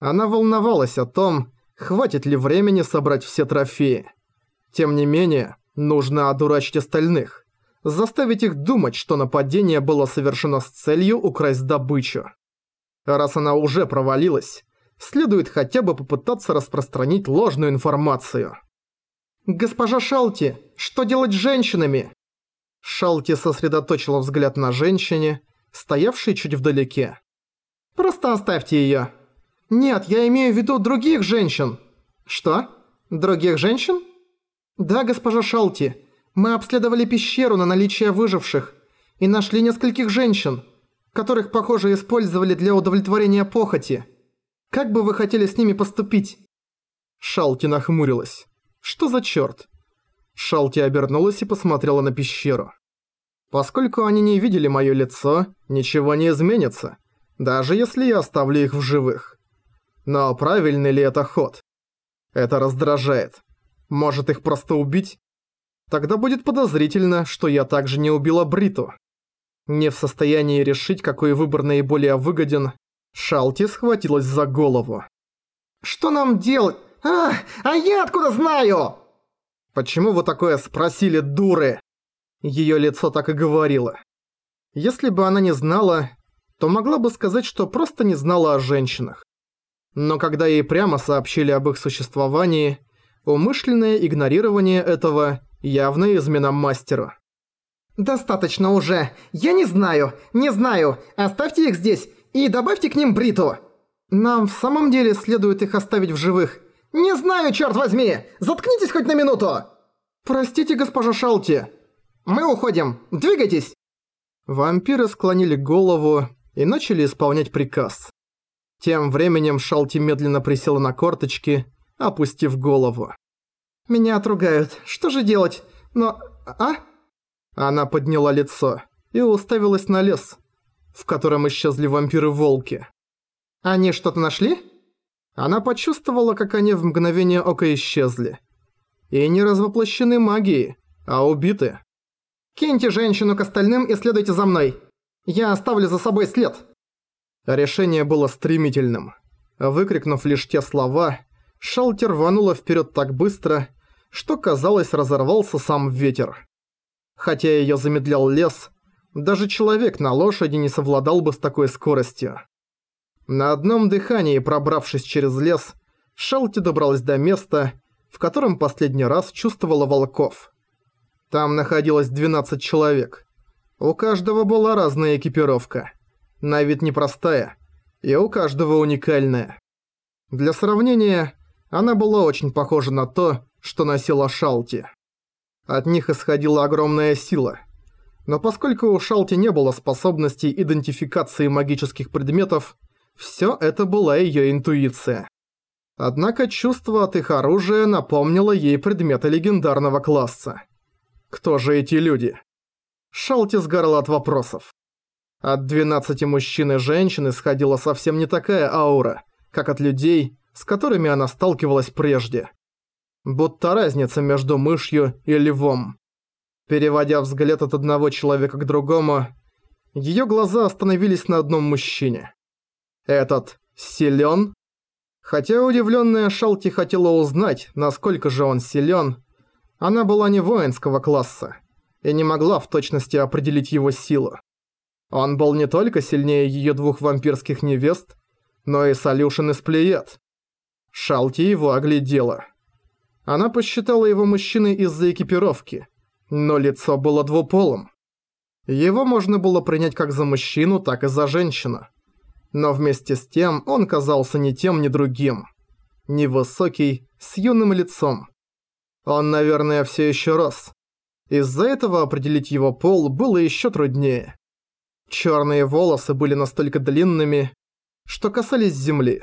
Она волновалась о том, хватит ли времени собрать все трофеи. Тем не менее, нужно одурачить остальных, заставить их думать, что нападение было совершено с целью украсть добычу. Раз она уже провалилась, следует хотя бы попытаться распространить ложную информацию. «Госпожа Шалти, что делать с женщинами?» Шалти сосредоточила взгляд на женщине, стоявшей чуть вдалеке. «Просто оставьте её». «Нет, я имею в виду других женщин». «Что? Других женщин?» «Да, госпожа Шалти, мы обследовали пещеру на наличие выживших и нашли нескольких женщин, которых, похоже, использовали для удовлетворения похоти. Как бы вы хотели с ними поступить?» Шалти нахмурилась. «Что за чёрт?» Шалти обернулась и посмотрела на пещеру. Поскольку они не видели моё лицо, ничего не изменится, даже если я оставлю их в живых. Но правильный ли это ход? Это раздражает. Может их просто убить? Тогда будет подозрительно, что я также не убила Бриту. Не в состоянии решить, какой выбор наиболее выгоден, Шалти схватилась за голову. «Что нам делать? А, а я откуда знаю?» «Почему вы такое спросили, дуры?» Её лицо так и говорило. Если бы она не знала, то могла бы сказать, что просто не знала о женщинах. Но когда ей прямо сообщили об их существовании, умышленное игнорирование этого явно измена мастеру. «Достаточно уже. Я не знаю, не знаю. Оставьте их здесь и добавьте к ним Бриту. Нам в самом деле следует их оставить в живых. Не знаю, черт возьми! Заткнитесь хоть на минуту!» «Простите, госпожа Шалти. Мы уходим. Двигайтесь!» Вампиры склонили голову и начали исполнять приказ. Тем временем Шалти медленно присела на корточки, опустив голову. «Меня отругают. Что же делать? Но... а?» Она подняла лицо и уставилась на лес, в котором исчезли вампиры-волки. «Они что-то нашли?» Она почувствовала, как они в мгновение ока исчезли. И не развоплощены магией, а убиты. «Киньте женщину к остальным и следуйте за мной. Я оставлю за собой след». Решение было стремительным. Выкрикнув лишь те слова, Шалти рванула вперед так быстро, что, казалось, разорвался сам ветер. Хотя ее замедлял лес, даже человек на лошади не совладал бы с такой скоростью. На одном дыхании, пробравшись через лес, Шалти добралась до места, в котором последний раз чувствовала волков. Там находилось 12 человек. У каждого была разная экипировка. На вид непростая, и у каждого уникальная. Для сравнения, она была очень похожа на то, что носила Шалти. От них исходила огромная сила. Но поскольку у Шалти не было способностей идентификации магических предметов, все это была ее интуиция. Однако чувство от их оружия напомнило ей предметы легендарного класса. Кто же эти люди? Шалти сгорал от вопросов. От 12 мужчин и женщин исходила совсем не такая аура, как от людей, с которыми она сталкивалась прежде. Будто разница между мышью и львом. Переводя взгляд от одного человека к другому, ее глаза остановились на одном мужчине. Этот силен? Хотя удивленная Шалти хотела узнать, насколько же он силен, она была не воинского класса и не могла в точности определить его силу. Он был не только сильнее ее двух вампирских невест, но и Солюшен из Плеед. Шалти его оглядела. Она посчитала его мужчиной из-за экипировки, но лицо было двуполым. Его можно было принять как за мужчину, так и за женщину. Но вместе с тем он казался ни тем, ни другим. Невысокий, с юным лицом. Он, наверное, все еще рос. Из-за этого определить его пол было еще труднее. Черные волосы были настолько длинными, что касались земли.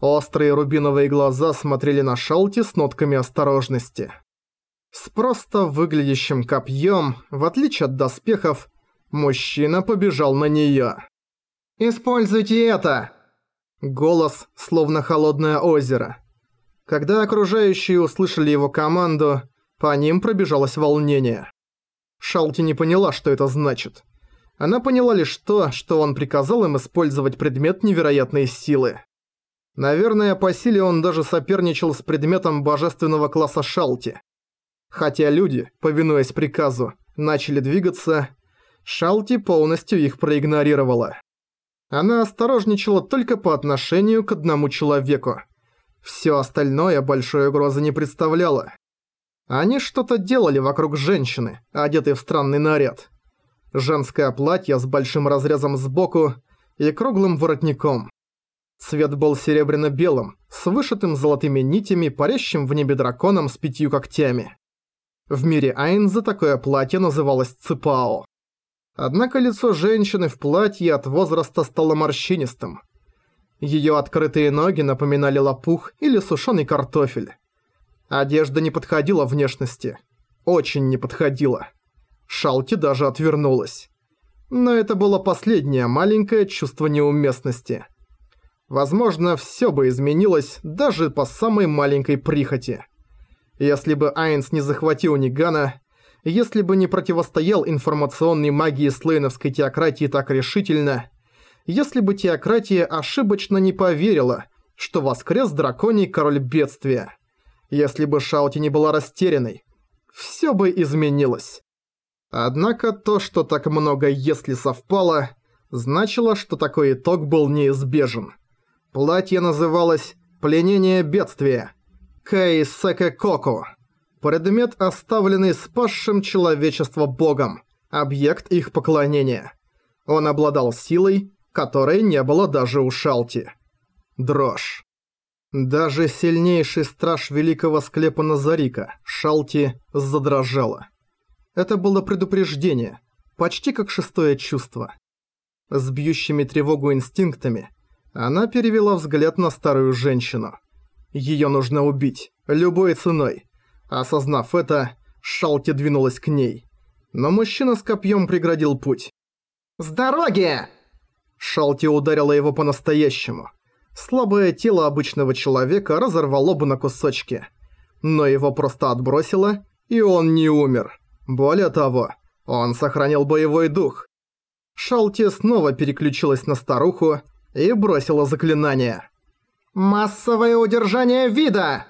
Острые рубиновые глаза смотрели на Шалти с нотками осторожности. С просто выглядящим копьем, в отличие от доспехов, мужчина побежал на неё. «Используйте это!» Голос, словно холодное озеро. Когда окружающие услышали его команду, по ним пробежалось волнение. Шалти не поняла, что это значит. Она поняла лишь то, что он приказал им использовать предмет невероятной силы. Наверное, по силе он даже соперничал с предметом божественного класса Шалти. Хотя люди, повинуясь приказу, начали двигаться, Шалти полностью их проигнорировала. Она осторожничала только по отношению к одному человеку. Всё остальное большой угрозы не представляло. Они что-то делали вокруг женщины, одетой в странный наряд. Женское платье с большим разрезом сбоку и круглым воротником. Цвет был серебряно-белым, с вышитым золотыми нитями, парящим в небе драконом с пятью когтями. В мире Айнза такое платье называлось ципао. Однако лицо женщины в платье от возраста стало морщинистым. Её открытые ноги напоминали лопух или сушёный картофель. Одежда не подходила внешности. Очень не подходила. Шалти даже отвернулась. Но это было последнее маленькое чувство неуместности. Возможно, всё бы изменилось даже по самой маленькой прихоти. Если бы Айнс не захватил Нигана, если бы не противостоял информационной магии слейновской теократии так решительно, если бы теократия ошибочно не поверила, что воскрес драконий король бедствия, если бы Шаути не была растерянной, всё бы изменилось. Однако то, что так много «если» совпало, значило, что такой итог был неизбежен. Платье называлось «Пленение бедствия» Кэйсэкэ Коку. Предмет, оставленный спасшим человечество богом. Объект их поклонения. Он обладал силой, которой не было даже у Шалти. Дрожь. Даже сильнейший страж великого склепа Назарика, Шалти, задрожала. Это было предупреждение, почти как шестое чувство. С бьющими тревогу инстинктами она перевела взгляд на старую женщину. Её нужно убить, любой ценой. Осознав это, Шалти двинулась к ней. Но мужчина с копьем преградил путь. «С дороги!» Шалти ударила его по-настоящему. Слабое тело обычного человека разорвало бы на кусочки. Но его просто отбросило, и он не умер. Более того, он сохранил боевой дух. Шалти снова переключилась на старуху и бросила заклинание. «Массовое удержание вида!»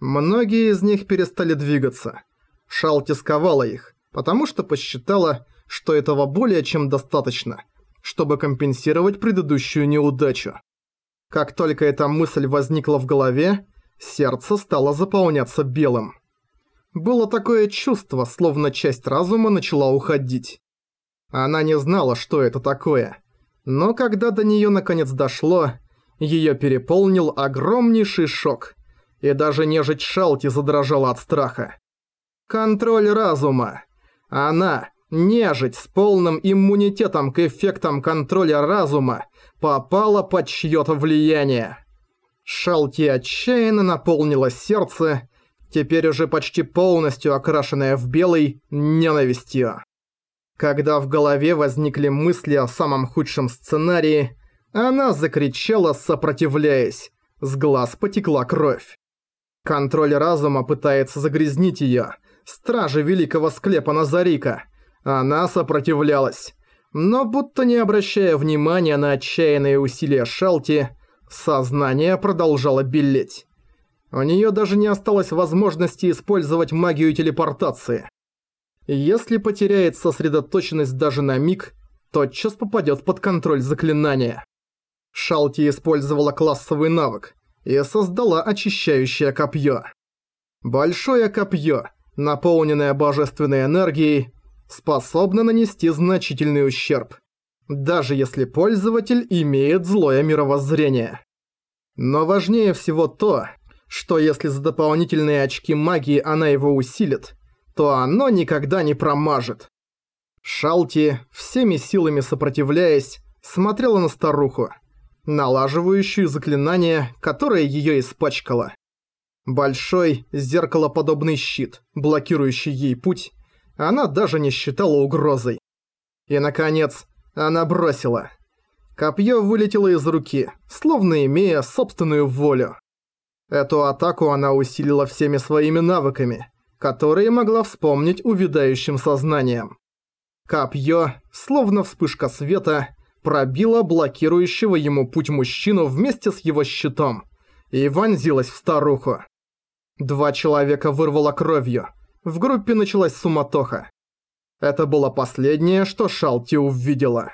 Многие из них перестали двигаться. Шалти сковала их, потому что посчитала, что этого более чем достаточно, чтобы компенсировать предыдущую неудачу. Как только эта мысль возникла в голове, сердце стало заполняться белым. Было такое чувство, словно часть разума начала уходить. Она не знала, что это такое, но когда до неё наконец дошло, её переполнил огромнейший шок, и даже нежить Шалти задрожала от страха. Контроль разума. Она, нежить с полным иммунитетом к эффектам контроля разума, попала под чьё-то влияние. Шалти отчаянно наполнила сердце, теперь уже почти полностью окрашенное в белый, ненавистью. Когда в голове возникли мысли о самом худшем сценарии, она закричала, сопротивляясь. С глаз потекла кровь. Контроль разума пытается загрязнить её. Стражи великого склепа Назарика. Она сопротивлялась. Но будто не обращая внимания на отчаянные усилия Шалти, сознание продолжало белеть. У неё даже не осталось возможности использовать магию телепортации. Если потеряет сосредоточенность даже на миг, тотчас попадет под контроль заклинания. Шалти использовала классовый навык и создала очищающее копье. Большое копье, наполненное божественной энергией, способно нанести значительный ущерб, даже если пользователь имеет злое мировоззрение. Но важнее всего то, что если за дополнительные очки магии она его усилит, то оно никогда не промажет. Шалти, всеми силами сопротивляясь, смотрела на старуху, налаживающую заклинание, которое её испачкало. Большой, зеркалоподобный щит, блокирующий ей путь, она даже не считала угрозой. И, наконец, она бросила. Копье вылетело из руки, словно имея собственную волю. Эту атаку она усилила всеми своими навыками – которые могла вспомнить увядающим сознанием. Копье, словно вспышка света, пробила блокирующего ему путь мужчину вместе с его щитом и вонзилась в старуху. Два человека вырвало кровью. В группе началась суматоха. Это было последнее, что Шалти увидела.